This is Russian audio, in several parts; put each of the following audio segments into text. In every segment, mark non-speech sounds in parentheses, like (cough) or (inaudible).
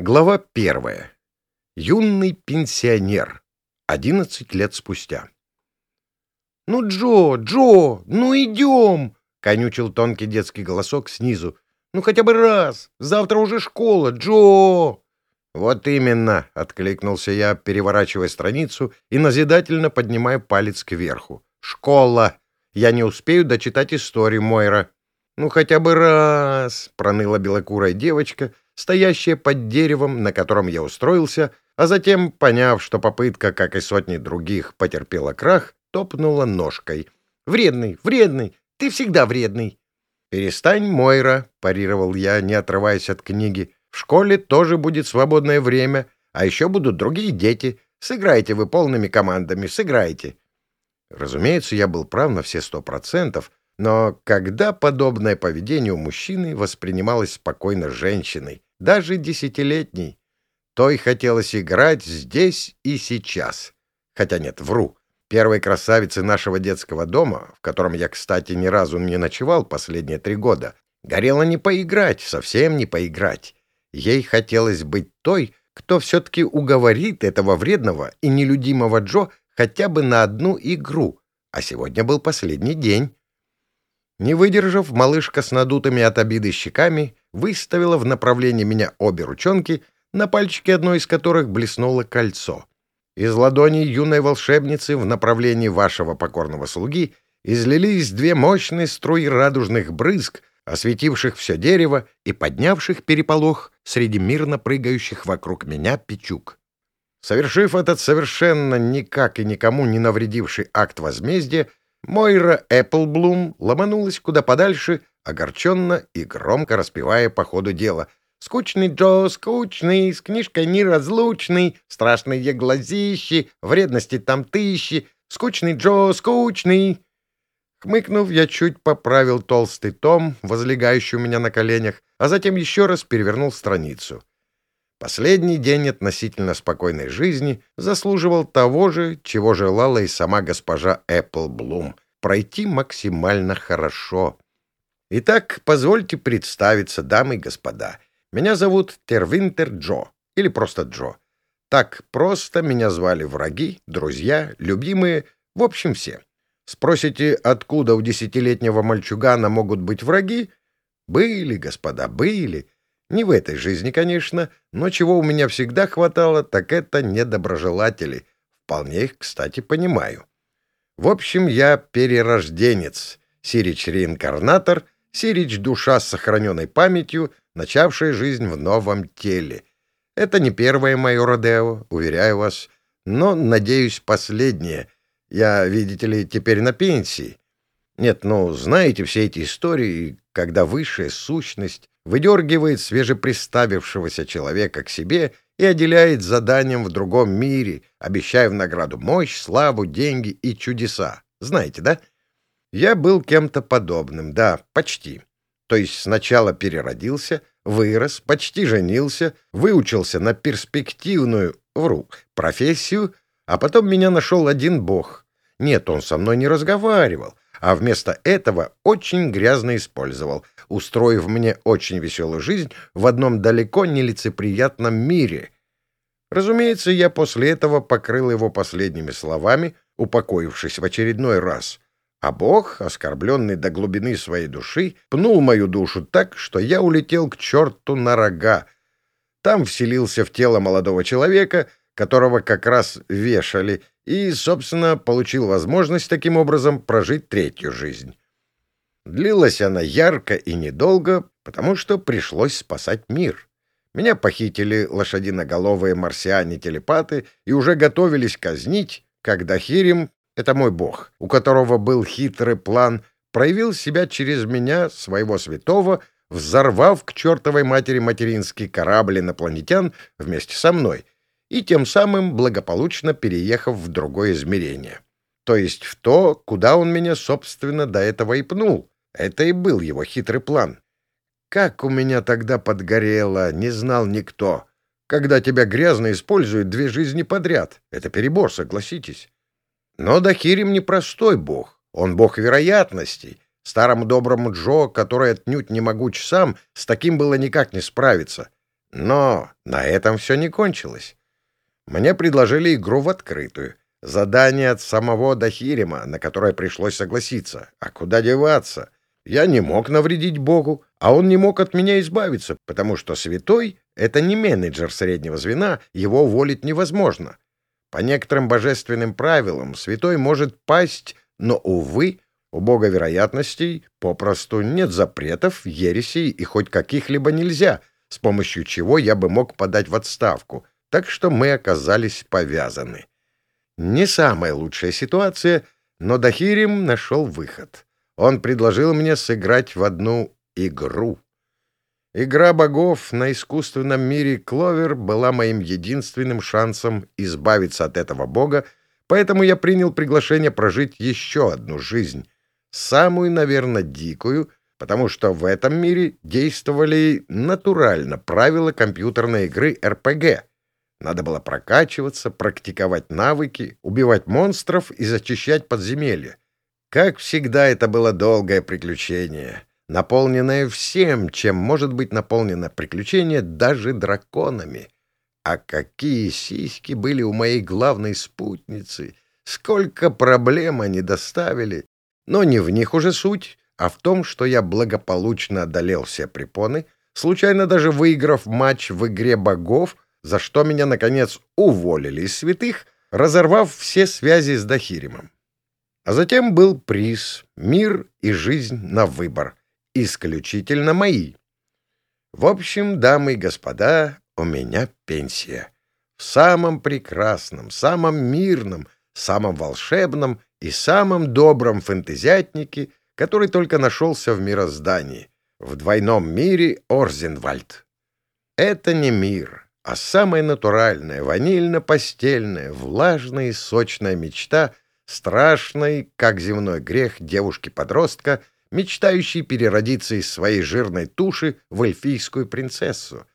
Глава первая. Юный пенсионер. Одиннадцать лет спустя. «Ну, Джо, Джо, ну идем!» — конючил тонкий детский голосок снизу. «Ну хотя бы раз! Завтра уже школа, Джо!» «Вот именно!» — откликнулся я, переворачивая страницу и назидательно поднимая палец кверху. «Школа! Я не успею дочитать историю Мойра». «Ну хотя бы раз!» — проныла белокурая девочка — стоящая под деревом, на котором я устроился, а затем, поняв, что попытка, как и сотни других, потерпела крах, топнула ножкой. «Вредный, вредный! Ты всегда вредный!» «Перестань, Мойра!» — парировал я, не отрываясь от книги. «В школе тоже будет свободное время, а еще будут другие дети. Сыграйте вы полными командами, сыграйте!» Разумеется, я был прав на все сто процентов, но когда подобное поведение у мужчины воспринималось спокойно женщиной, даже десятилетней. Той хотелось играть здесь и сейчас. Хотя нет, вру. Первой красавицы нашего детского дома, в котором я, кстати, ни разу не ночевал последние три года, горело не поиграть, совсем не поиграть. Ей хотелось быть той, кто все-таки уговорит этого вредного и нелюдимого Джо хотя бы на одну игру. А сегодня был последний день. Не выдержав, малышка с надутыми от обиды щеками выставила в направлении меня обе ручонки, на пальчике одной из которых блеснуло кольцо. Из ладони юной волшебницы в направлении вашего покорного слуги излились две мощные струи радужных брызг, осветивших все дерево и поднявших переполох среди мирно прыгающих вокруг меня печук. Совершив этот совершенно никак и никому не навредивший акт возмездия, Мойра Эпплблум ломанулась куда подальше, огорченно и громко распевая по ходу дела. «Скучный Джо, скучный, с книжкой неразлучный, страшные глазищи, вредности там тысячи, скучный Джо, скучный». Хмыкнув, я чуть поправил толстый том, возлегающий у меня на коленях, а затем еще раз перевернул страницу. Последний день относительно спокойной жизни заслуживал того же, чего желала и сама госпожа Эпплблум — пройти максимально хорошо. Итак, позвольте представиться, дамы и господа. Меня зовут Тервинтер Джо, или просто Джо. Так просто меня звали враги, друзья, любимые, в общем, все. Спросите, откуда у десятилетнего мальчугана могут быть враги? Были, господа, были. Не в этой жизни, конечно, но чего у меня всегда хватало, так это недоброжелатели. Вполне их, кстати, понимаю. В общем, я перерожденец, Сирич-реинкарнатор, Сирич-душа с сохраненной памятью, начавшая жизнь в новом теле. Это не первое мое Родео, уверяю вас, но, надеюсь, последнее. Я, видите ли, теперь на пенсии. Нет, ну, знаете все эти истории, когда высшая сущность выдергивает свежеприставившегося человека к себе и отделяет заданием в другом мире, обещая в награду мощь, славу, деньги и чудеса. Знаете, да? Я был кем-то подобным, да, почти. То есть сначала переродился, вырос, почти женился, выучился на перспективную, вру, профессию, а потом меня нашел один бог. Нет, он со мной не разговаривал, а вместо этого очень грязно использовал, устроив мне очень веселую жизнь в одном далеко нелицеприятном мире. Разумеется, я после этого покрыл его последними словами, упокоившись в очередной раз. А Бог, оскорбленный до глубины своей души, пнул мою душу так, что я улетел к черту на рога. Там вселился в тело молодого человека, которого как раз вешали, и, собственно, получил возможность таким образом прожить третью жизнь. Длилась она ярко и недолго, потому что пришлось спасать мир. Меня похитили лошадиноголовые марсиане-телепаты и уже готовились казнить, когда Хирим, это мой бог, у которого был хитрый план, проявил себя через меня, своего святого, взорвав к чертовой матери материнский корабль инопланетян вместе со мной — и тем самым благополучно переехав в другое измерение. То есть в то, куда он меня, собственно, до этого и пнул. Это и был его хитрый план. Как у меня тогда подгорело, не знал никто. Когда тебя грязно используют две жизни подряд. Это перебор, согласитесь. Но Дахирим не простой бог. Он бог вероятностей. Старому доброму Джо, который отнюдь не могуч сам, с таким было никак не справиться. Но на этом все не кончилось. Мне предложили игру в открытую. Задание от самого Дахирима, на которое пришлось согласиться. А куда деваться? Я не мог навредить Богу, а он не мог от меня избавиться, потому что святой — это не менеджер среднего звена, его уволить невозможно. По некоторым божественным правилам святой может пасть, но, увы, у Бога вероятностей попросту нет запретов, ересей и хоть каких-либо нельзя, с помощью чего я бы мог подать в отставку, так что мы оказались повязаны. Не самая лучшая ситуация, но Дахирим нашел выход. Он предложил мне сыграть в одну игру. Игра богов на искусственном мире Кловер была моим единственным шансом избавиться от этого бога, поэтому я принял приглашение прожить еще одну жизнь, самую, наверное, дикую, потому что в этом мире действовали натурально правила компьютерной игры РПГ. Надо было прокачиваться, практиковать навыки, убивать монстров и зачищать подземелья. Как всегда, это было долгое приключение, наполненное всем, чем может быть наполнено приключение, даже драконами. А какие сиськи были у моей главной спутницы! Сколько проблем они доставили! Но не в них уже суть, а в том, что я благополучно одолел все препоны, случайно даже выиграв матч в игре богов, за что меня, наконец, уволили из святых, разорвав все связи с Дахиримом. А затем был приз «Мир и жизнь на выбор», исключительно мои. В общем, дамы и господа, у меня пенсия. В самом прекрасном, самом мирном, самом волшебном и самом добром фэнтезиатнике, который только нашелся в мироздании, в двойном мире Орзенвальд. Это не мир, а самая натуральная, ванильно-постельная, влажная и сочная мечта — страшной, как земной грех девушки-подростка, мечтающей переродиться из своей жирной туши в эльфийскую принцессу.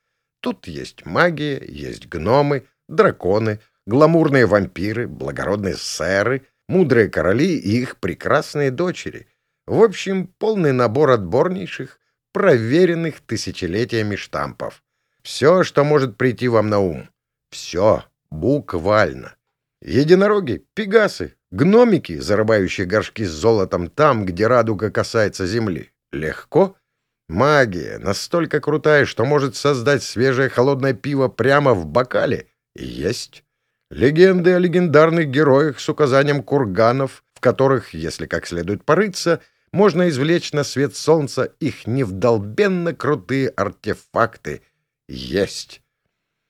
Тут есть магия, есть гномы, драконы, гламурные вампиры, благородные сэры, мудрые короли и их прекрасные дочери. В общем, полный набор отборнейших, проверенных тысячелетиями штампов. Все, что может прийти вам на ум. Все, буквально. Единороги, пегасы, Гномики, зарывающие горшки с золотом там, где радуга касается земли. Легко. Магия настолько крутая, что может создать свежее холодное пиво прямо в бокале. Есть. Легенды о легендарных героях с указанием курганов, в которых, если как следует порыться, можно извлечь на свет солнца их невдолбенно крутые артефакты. Есть.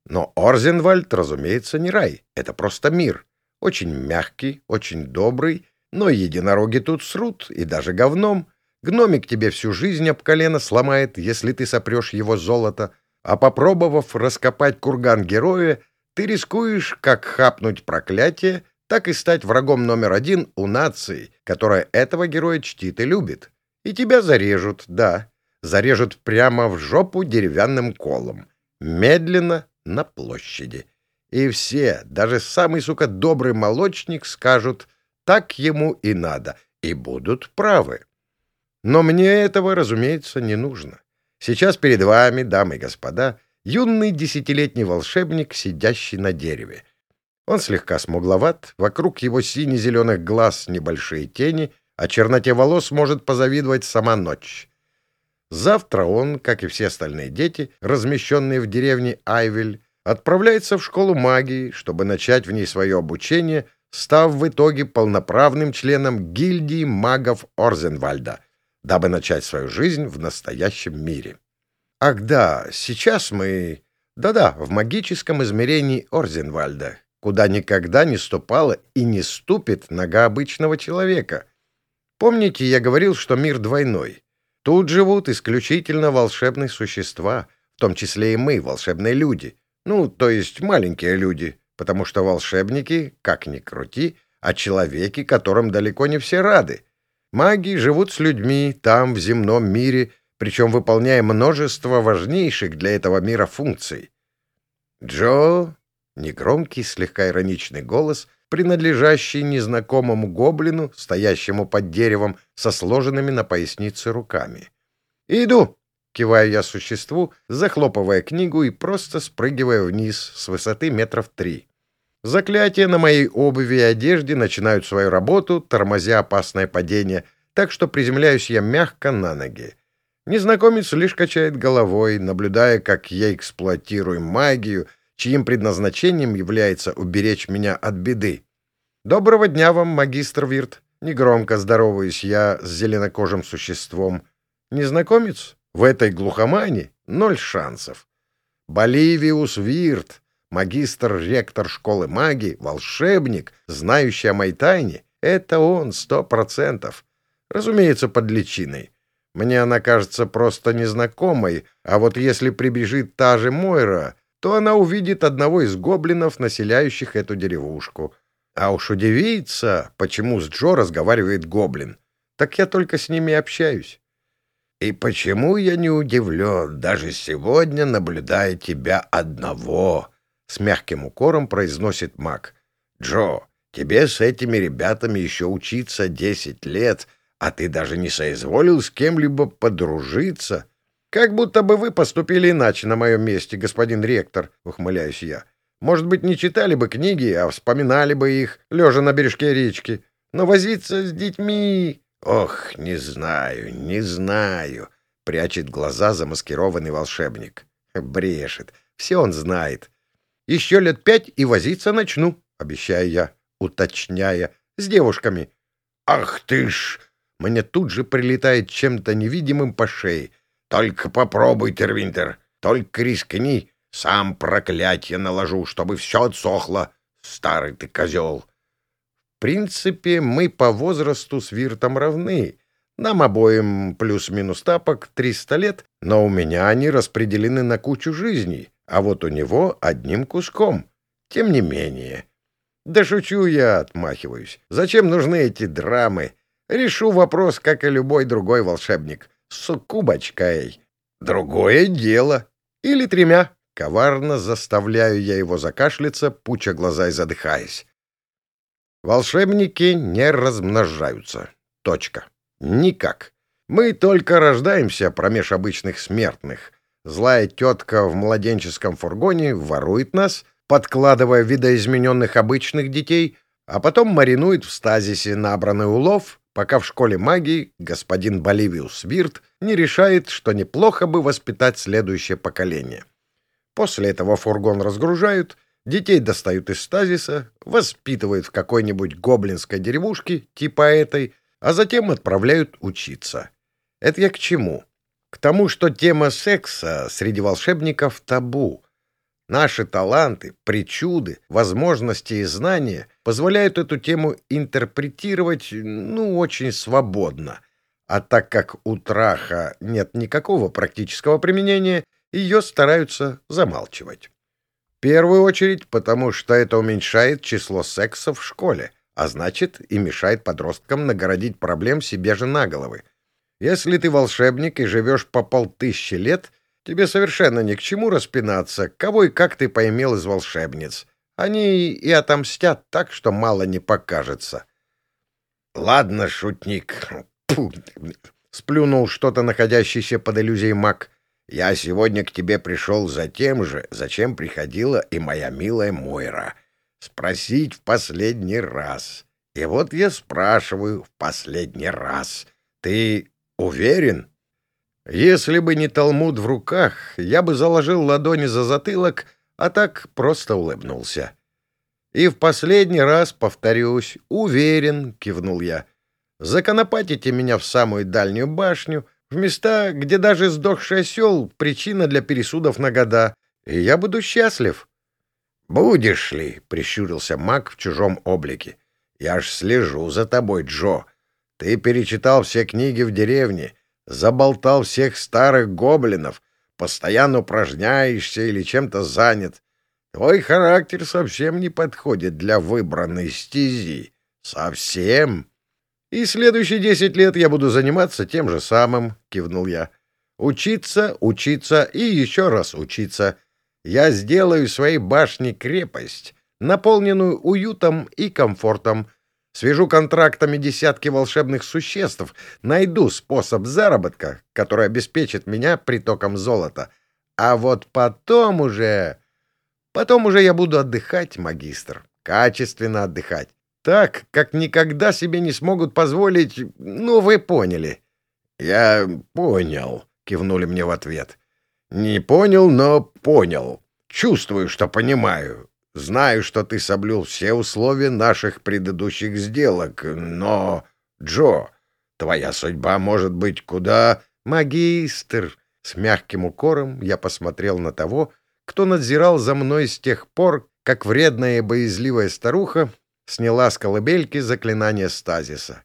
Но Орзенвальд, разумеется, не рай. Это просто мир. Очень мягкий, очень добрый, но единороги тут срут, и даже говном. Гномик тебе всю жизнь об колено сломает, если ты сопрешь его золото, а попробовав раскопать курган героя, ты рискуешь как хапнуть проклятие, так и стать врагом номер один у нации, которая этого героя чтит и любит. И тебя зарежут, да, зарежут прямо в жопу деревянным колом, медленно на площади. И все, даже самый, сука, добрый молочник, скажут «так ему и надо», и будут правы. Но мне этого, разумеется, не нужно. Сейчас перед вами, дамы и господа, юный десятилетний волшебник, сидящий на дереве. Он слегка смугловат, вокруг его сине-зеленых глаз небольшие тени, а черноте волос может позавидовать сама ночь. Завтра он, как и все остальные дети, размещенные в деревне Айвель, отправляется в школу магии, чтобы начать в ней свое обучение, став в итоге полноправным членом гильдии магов Орзенвальда, дабы начать свою жизнь в настоящем мире. Ах да, сейчас мы... Да-да, в магическом измерении Орзенвальда, куда никогда не ступала и не ступит нога обычного человека. Помните, я говорил, что мир двойной? Тут живут исключительно волшебные существа, в том числе и мы, волшебные люди — ну, то есть маленькие люди, потому что волшебники, как ни крути, а человеки, которым далеко не все рады. Маги живут с людьми там, в земном мире, причем выполняя множество важнейших для этого мира функций. Джо, негромкий, слегка ироничный голос, принадлежащий незнакомому гоблину, стоящему под деревом со сложенными на пояснице руками. «Иду!» Киваю я существу, захлопывая книгу и просто спрыгивая вниз с высоты метров три. Заклятия на моей обуви и одежде начинают свою работу, тормозя опасное падение, так что приземляюсь я мягко на ноги. Незнакомец лишь качает головой, наблюдая, как я эксплуатирую магию, чьим предназначением является уберечь меня от беды. «Доброго дня вам, магистр Вирт!» Негромко здороваюсь я с зеленокожим существом. Незнакомец? В этой глухомане ноль шансов. Боливиус Вирт, магистр-ректор школы магии, волшебник, знающий о моей тайне, это он сто процентов. Разумеется, под личиной. Мне она кажется просто незнакомой, а вот если прибежит та же Мойра, то она увидит одного из гоблинов, населяющих эту деревушку. А уж удивится, почему с Джо разговаривает гоблин. Так я только с ними общаюсь. И почему я не удивлен, даже сегодня наблюдая тебя одного? С мягким укором произносит маг. Джо, тебе с этими ребятами еще учиться десять лет — а ты даже не соизволил с кем-либо подружиться. Как будто бы вы поступили иначе на моем месте, господин ректор, — ухмыляюсь я. Может быть, не читали бы книги, а вспоминали бы их, лежа на бережке речки. Но возиться с детьми... Ох, не знаю, не знаю, — прячет глаза замаскированный волшебник. Брешет. Все он знает. Еще лет пять и возиться начну, — обещаю я, уточняя, — с девушками. Ах ты ж! Мне тут же прилетает чем-то невидимым по шее. «Только попробуй, Тервинтер, только рискни, сам проклятие наложу, чтобы все отсохло, старый ты козел». Принципе, мы по возрасту с Виртом равны. Нам обоим плюс-минус тапок 300 лет, но у меня они распределены на кучу жизней, а вот у него одним куском. Тем не менее. Да шучу я, отмахиваюсь. Зачем нужны эти драмы? Решу вопрос, как и любой другой волшебник. С кубочкой. Другое дело. Или тремя. Коварно заставляю я его закашляться, пуча глаза и задыхаясь. Волшебники не размножаются. Точка. Никак. Мы только рождаемся промеж обычных смертных. Злая тетка в младенческом фургоне ворует нас, подкладывая видоизмененных обычных детей, а потом маринует в стазисе набранный улов пока в школе магии господин Боливиус Вирт не решает, что неплохо бы воспитать следующее поколение. После этого фургон разгружают, детей достают из стазиса, воспитывают в какой-нибудь гоблинской деревушке, типа этой, а затем отправляют учиться. Это я к чему? К тому, что тема секса среди волшебников табу — Наши таланты, причуды, возможности и знания позволяют эту тему интерпретировать, ну, очень свободно. А так как у траха нет никакого практического применения, ее стараются замалчивать. Первую очередь, потому что это уменьшает число секса в школе, а значит и мешает подросткам нагородить проблем себе же на головы. Если ты волшебник и живешь по полтысячи лет — Тебе совершенно ни к чему распинаться, кого и как ты поимел из волшебниц. Они и отомстят так, что мало не покажется. — Ладно, шутник. Сплюнул что-то находящийся под иллюзией маг. Я сегодня к тебе пришел за тем же, зачем приходила и моя милая Мойра. Спросить в последний раз. И вот я спрашиваю в последний раз. Ты уверен? — если бы не талмуд в руках, я бы заложил ладони за затылок, а так просто улыбнулся. И в последний раз, повторюсь, уверен, кивнул я. Законопатите меня в самую дальнюю башню, в места, где даже сдохший осел — причина для пересудов на года, и я буду счастлив. — Будешь ли? — прищурился маг в чужом облике. — Я ж слежу за тобой, Джо. Ты перечитал все книги в деревне — Заболтал всех старых гоблинов, постоянно упражняешься или чем-то занят. Твой характер совсем не подходит для выбранной стези. Совсем. И следующие десять лет я буду заниматься тем же самым, — кивнул я. Учиться, учиться и еще раз учиться. Я сделаю своей башне крепость, наполненную уютом и комфортом. свяжу контрактами десятки волшебных существ, найду способ заработка, который обеспечит меня притоком золота. А вот потом уже... Потом уже я буду отдыхать, магистр, качественно отдыхать. Так, как никогда себе не смогут позволить... Ну, вы поняли. — Я понял, — кивнули мне в ответ. — Не понял, но понял. Чувствую, что понимаю. Знаю, что ты соблюл все условия наших предыдущих сделок, но... Джо, твоя судьба может быть куда... Магистр! С мягким укором я посмотрел на того, кто надзирал за мной с тех пор, как вредная и боязливая старуха сняла с колыбельки заклинание стазиса.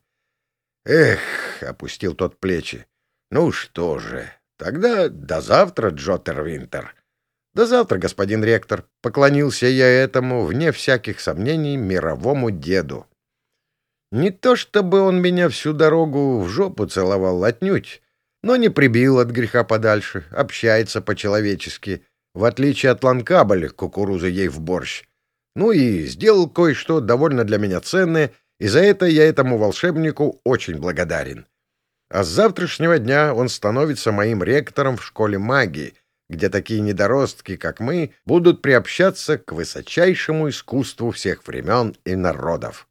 «Эх!» — опустил тот плечи. «Ну что же, тогда до завтра, Джоттер Винтер». «До завтра, господин ректор», — поклонился я этому, вне всяких сомнений, мировому деду. Не то чтобы он меня всю дорогу в жопу целовал отнюдь, но не прибил от греха подальше, общается по-человечески, в отличие от ланкабель, кукурузы ей в борщ. Ну и сделал кое-что довольно для меня ценное, и за это я этому волшебнику очень благодарен. А с завтрашнего дня он становится моим ректором в школе магии, где такие недоростки, как мы, будут приобщаться к высочайшему искусству всех времен и народов.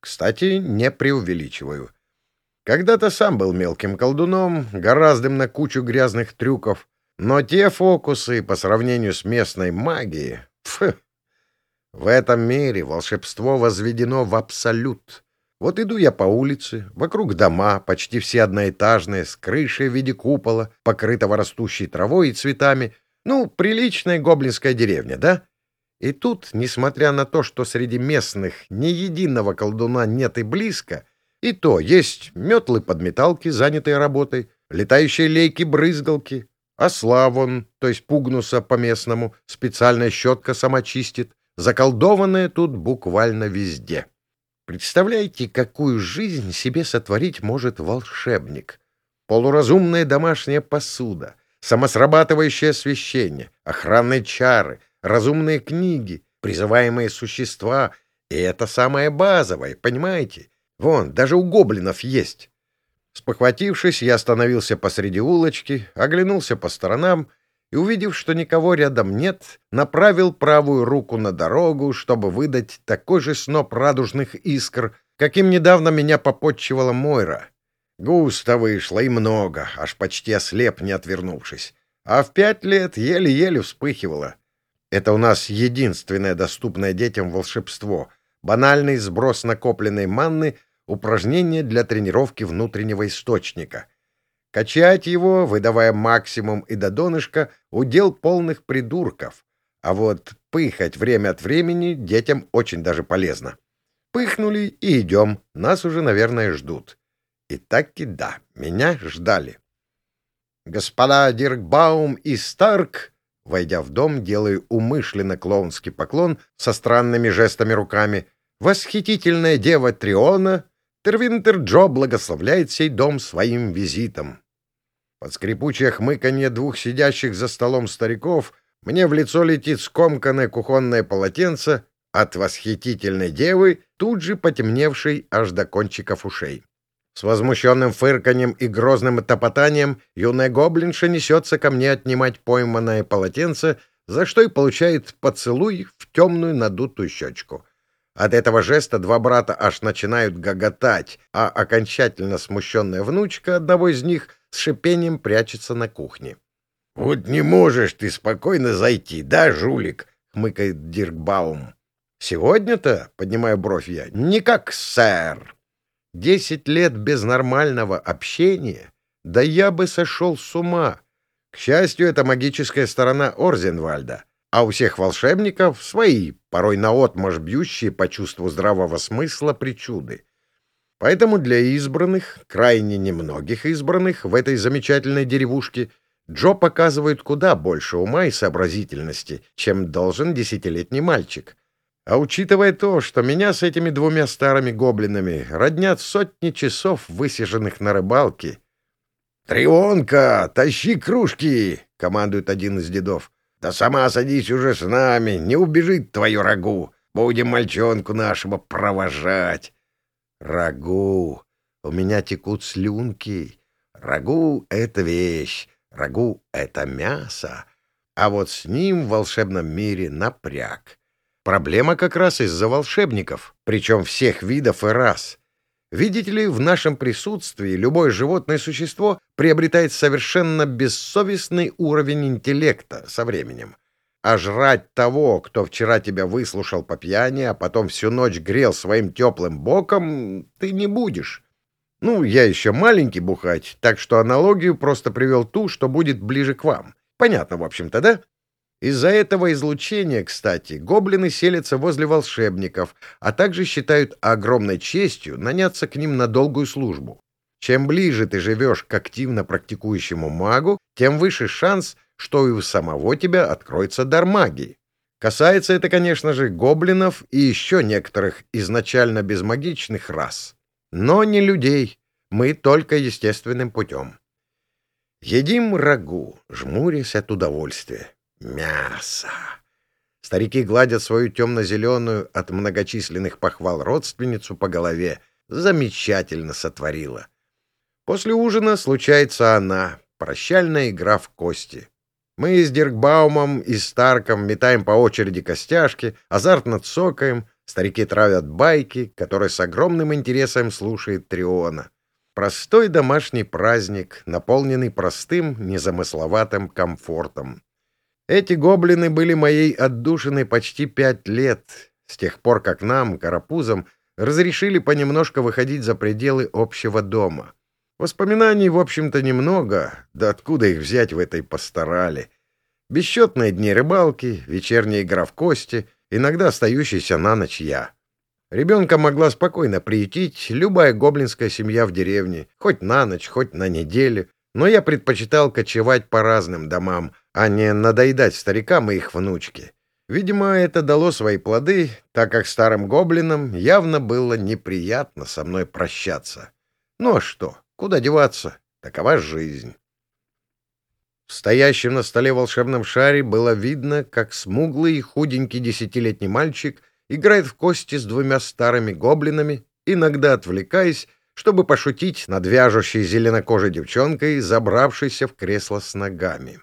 Кстати, не преувеличиваю. Когда-то сам был мелким колдуном, гораздым на кучу грязных трюков, но те фокусы по сравнению с местной магией... (laughs) Фу, в этом мире волшебство возведено в абсолют. Вот иду я по улице, вокруг дома, почти все одноэтажные, с крышей в виде купола, покрытого растущей травой и цветами. Ну, приличная гоблинская деревня, да? И тут, несмотря на то, что среди местных ни единого колдуна нет и близко, и то есть метлы-подметалки, занятые работой, летающие лейки-брызгалки, осла вон, то есть пугнуса по-местному, специальная щетка сама чистит, заколдованная тут буквально везде. Представляете, какую жизнь себе сотворить может волшебник? Полуразумная домашняя посуда, самосрабатывающее освещение, охранные чары, разумные книги, призываемые существа. И это самое базовое, понимаете? Вон, даже у гоблинов есть. Спохватившись, я остановился посреди улочки, оглянулся по сторонам и, увидев, что никого рядом нет, направил правую руку на дорогу, чтобы выдать такой же сноп радужных искр, каким недавно меня попотчевала Мойра. Густо вышло и много, аж почти ослеп, не отвернувшись. А в пять лет еле-еле вспыхивало. Это у нас единственное доступное детям волшебство — банальный сброс накопленной манны, упражнение для тренировки внутреннего источника — Качать его, выдавая максимум и до донышка, удел полных придурков. А вот пыхать время от времени детям очень даже полезно. Пыхнули и идем, нас уже, наверное, ждут. И так и да, меня ждали. Господа Диркбаум и Старк, войдя в дом, делаю умышленно клоунский поклон со странными жестами руками. Восхитительная дева Триона, Тервинтер Джо благословляет сей дом своим визитом. Под скрипучее хмыканье двух сидящих за столом стариков мне в лицо летит скомканное кухонное полотенце от восхитительной девы, тут же потемневшей аж до кончиков ушей. С возмущенным фырканьем и грозным топотанием юная гоблинша несется ко мне отнимать пойманное полотенце, за что и получает поцелуй в темную надутую щечку. От этого жеста два брата аж начинают гоготать, а окончательно смущенная внучка одного из них с шипением прячется на кухне. — Вот не можешь ты спокойно зайти, да, жулик? — хмыкает Диркбаум. — Сегодня-то, — поднимаю бровь я, — никак, сэр. Десять лет без нормального общения? Да я бы сошел с ума. К счастью, это магическая сторона Орзенвальда, а у всех волшебников свои, порой наотмашь бьющие по чувству здравого смысла причуды. Поэтому для избранных, крайне немногих избранных в этой замечательной деревушке, Джо показывает куда больше ума и сообразительности, чем должен десятилетний мальчик. А учитывая то, что меня с этими двумя старыми гоблинами роднят сотни часов, высиженных на рыбалке... «Трионка, тащи кружки!» — командует один из дедов. «Да сама садись уже с нами, не убежит твою рагу. Будем мальчонку нашего провожать». Рагу. У меня текут слюнки. Рагу — это вещь. Рагу — это мясо. А вот с ним в волшебном мире напряг. Проблема как раз из-за волшебников, причем всех видов и рас. Видите ли, в нашем присутствии любое животное существо приобретает совершенно бессовестный уровень интеллекта со временем. А жрать того, кто вчера тебя выслушал по пьяни, а потом всю ночь грел своим теплым боком, ты не будешь. Ну, я еще маленький бухать, так что аналогию просто привел ту, что будет ближе к вам. Понятно, в общем-то, да? Из-за этого излучения, кстати, гоблины селятся возле волшебников, а также считают огромной честью наняться к ним на долгую службу. Чем ближе ты живешь к активно практикующему магу, тем выше шанс, что и у самого тебя откроется дар магии. Касается это, конечно же, гоблинов и еще некоторых изначально безмагичных рас. Но не людей. Мы только естественным путем. Едим рагу, жмурясь от удовольствия. Мясо. Старики гладят свою темно-зеленую от многочисленных похвал родственницу по голове. Замечательно сотворила. После ужина случается она, прощальная игра в кости. Мы с Диркбаумом и Старком метаем по очереди костяшки, азартно цокаем, старики травят байки, которые с огромным интересом слушает Триона. Простой домашний праздник, наполненный простым, незамысловатым комфортом. Эти гоблины были моей отдушиной почти пять лет, с тех пор, как нам, карапузам, разрешили понемножку выходить за пределы общего дома. Воспоминаний, в общем-то, немного, да откуда их взять в этой пасторали? Бесчетные дни рыбалки, вечерняя игра в кости, иногда остающийся на ночь я. Ребенка могла спокойно приютить любая гоблинская семья в деревне, хоть на ночь, хоть на неделю, но я предпочитал кочевать по разным домам, а не надоедать старикам и их внучке. Видимо, это дало свои плоды, так как старым гоблинам явно было неприятно со мной прощаться. Ну а что? Куда деваться? Такова жизнь. В стоящем на столе волшебном шаре было видно, как смуглый и худенький десятилетний мальчик играет в кости с двумя старыми гоблинами, иногда отвлекаясь, чтобы пошутить над вяжущей зеленокожей девчонкой, забравшейся в кресло с ногами.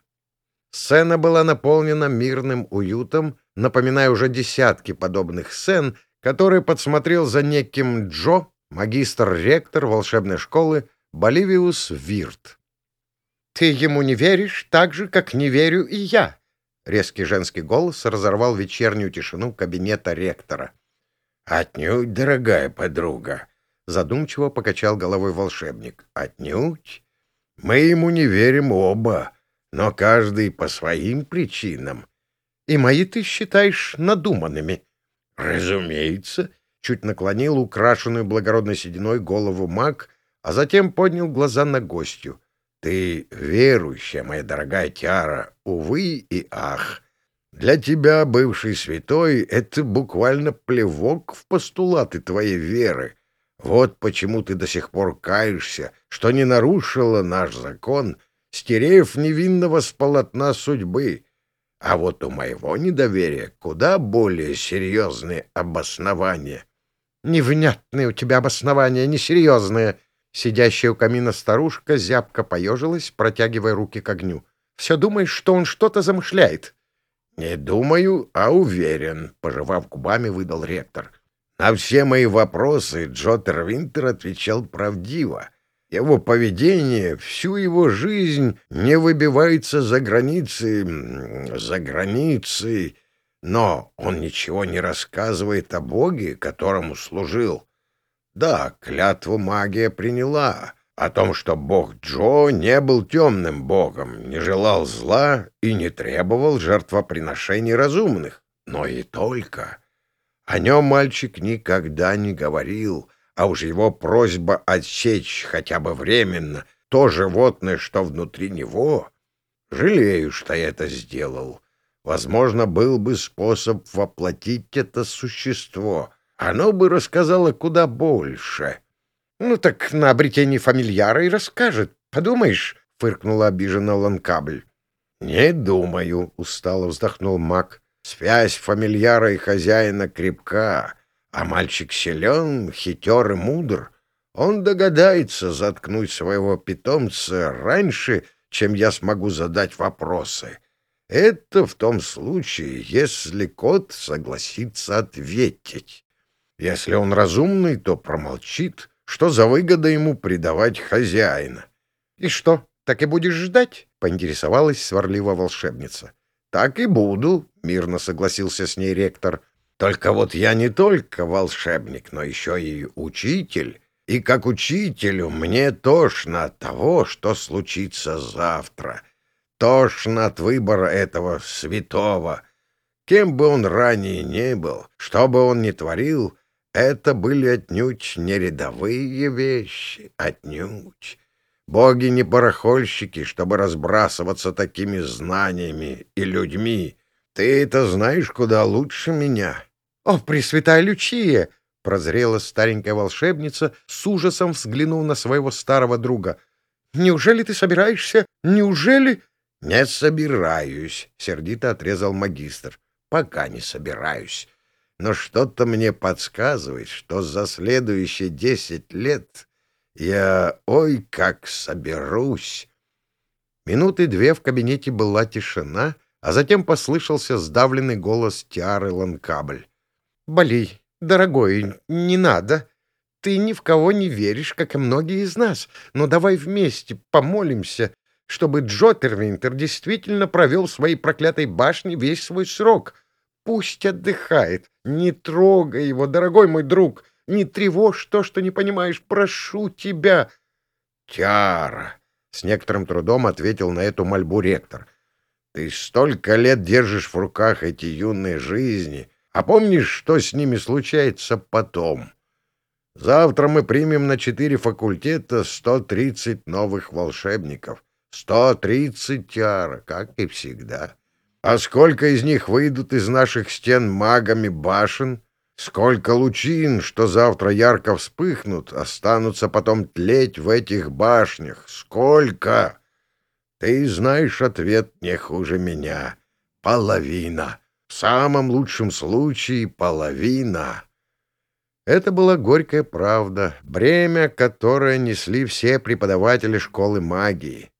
Сцена была наполнена мирным уютом, напоминая уже десятки подобных сцен, которые подсмотрел за неким Джо, магистр-ректор волшебной школы Боливиус Вирт. «Ты ему не веришь так же, как не верю и я!» Резкий женский голос разорвал вечернюю тишину кабинета ректора. «Отнюдь, дорогая подруга!» — задумчиво покачал головой волшебник. «Отнюдь! Мы ему не верим оба, но каждый по своим причинам. И мои ты считаешь надуманными?» «Разумеется!» — чуть наклонил украшенную благородной сединой голову маг, а затем поднял глаза на гостью. «Ты верующая, моя дорогая Тиара, увы и ах. Для тебя, бывший святой, это буквально плевок в постулаты твоей веры. Вот почему ты до сих пор каешься, что не нарушила наш закон, стерев невинного с полотна судьбы. А вот у моего недоверия куда более серьезные обоснования». «Невнятные у тебя обоснования, несерьезные», Сидящая у камина старушка зябко поежилась, протягивая руки к огню. «Все думаешь, что он что-то замышляет?» «Не думаю, а уверен», — пожевав губами, выдал ректор. «На все мои вопросы Джо Тервинтер отвечал правдиво. Его поведение всю его жизнь не выбивается за границы... за границы... Но он ничего не рассказывает о Боге, которому служил. Да, клятву магия приняла о том, что бог Джо не был темным богом, не желал зла и не требовал жертвоприношений разумных. Но и только. О нем мальчик никогда не говорил, а уж его просьба отсечь хотя бы временно то животное, что внутри него. Жалею, что я это сделал. Возможно, был бы способ воплотить это существо — оно бы рассказало куда больше. — Ну так на обретении фамильяра и расскажет. Подумаешь, — фыркнула обиженно Ланкабль. — Не думаю, — устало вздохнул маг. — Связь фамильяра и хозяина крепка, А мальчик силен, хитер и мудр. Он догадается заткнуть своего питомца раньше, чем я смогу задать вопросы. Это в том случае, если кот согласится ответить. Если он разумный, то промолчит, что за выгода ему предавать хозяина. — И что, так и будешь ждать? — поинтересовалась сварливо волшебница. — Так и буду, — мирно согласился с ней ректор. — Только вот я не только волшебник, но еще и учитель. И как учителю мне тошно от того, что случится завтра. Тошно от выбора этого святого. Кем бы он ранее не был, что бы он ни творил, это были отнюдь не рядовые вещи, отнюдь. Боги не барахольщики, чтобы разбрасываться такими знаниями и людьми. Ты это знаешь куда лучше меня. — О, Пресвятая Лючия! — прозрела старенькая волшебница, с ужасом взглянув на своего старого друга. — Неужели ты собираешься? Неужели... — Не собираюсь, — сердито отрезал магистр. — Пока не собираюсь. Но что-то мне подсказывает, что за следующие десять лет я, ой, как соберусь. Минуты две в кабинете была тишина, а затем послышался сдавленный голос Тиары Ланкабль. — Болей, дорогой, не надо. Ты ни в кого не веришь, как и многие из нас. Но давай вместе помолимся, чтобы Джотервинтер действительно провел в своей проклятой башне весь свой срок. Пусть отдыхает. Не трогай его, дорогой мой друг. Не тревожь то, что не понимаешь. Прошу тебя. Тиара, с некоторым трудом ответил на эту мольбу ректор. Ты столько лет держишь в руках эти юные жизни, а помнишь, что с ними случается потом? Завтра мы примем на четыре факультета сто тридцать новых волшебников. Сто тридцать тиара, как и всегда. А сколько из них выйдут из наших стен магами башен? Сколько лучин, что завтра ярко вспыхнут, останутся потом тлеть в этих башнях? Сколько? Ты знаешь ответ не хуже меня. Половина. В самом лучшем случае половина. Это была горькая правда, бремя, которое несли все преподаватели школы магии.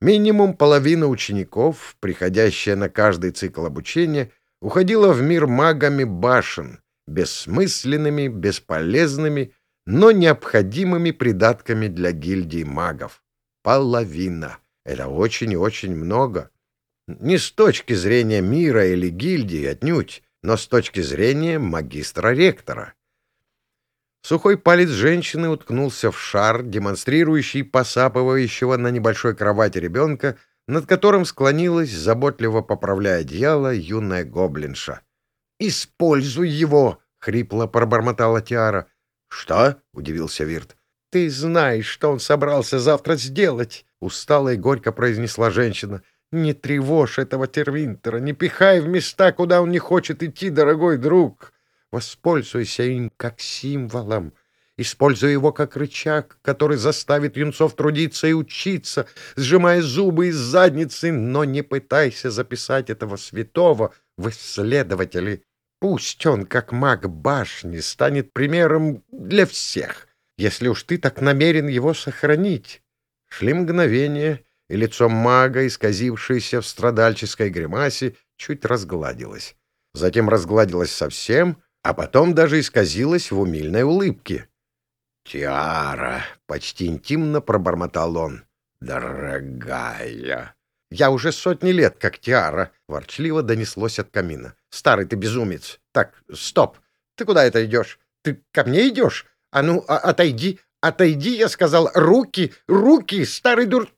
Минимум половина учеников, приходящая на каждый цикл обучения, уходила в мир магами башен — бессмысленными, бесполезными, но необходимыми придатками для гильдии магов. Половина. Это очень и очень много. Не с точки зрения мира или гильдии отнюдь, но с точки зрения магистра-ректора. Сухой палец женщины уткнулся в шар, демонстрирующий посапывающего на небольшой кровати ребенка, над которым склонилась, заботливо поправляя одеяло, юная гоблинша. «Используй его!» — хрипло пробормотала Тиара. «Что?» — удивился Вирт. «Ты знаешь, что он собрался завтра сделать!» — устало и горько произнесла женщина. «Не тревожь этого Тервинтера, не пихай в места, куда он не хочет идти, дорогой друг. Воспользуйся им как символом. Используй его как рычаг, который заставит юнцов трудиться и учиться, сжимая зубы из задницы, но не пытайся записать этого святого в исследователи. Пусть он, как маг башни, станет примером для всех, если уж ты так намерен его сохранить. Шли мгновения, и лицо мага, исказившееся в страдальческой гримасе, чуть разгладилось. Затем разгладилось совсем, а потом даже исказилось в умильной улыбке. «Тиара!» — почти интимно пробормотал он. «Дорогая!» «Я уже сотни лет как Тиара!» — ворчливо донеслось от камина. Старый ты безумец. Так, стоп. Ты куда это идешь? Ты ко мне идешь? А ну, а, отойди, отойди, я сказал. Руки, руки, старый дур...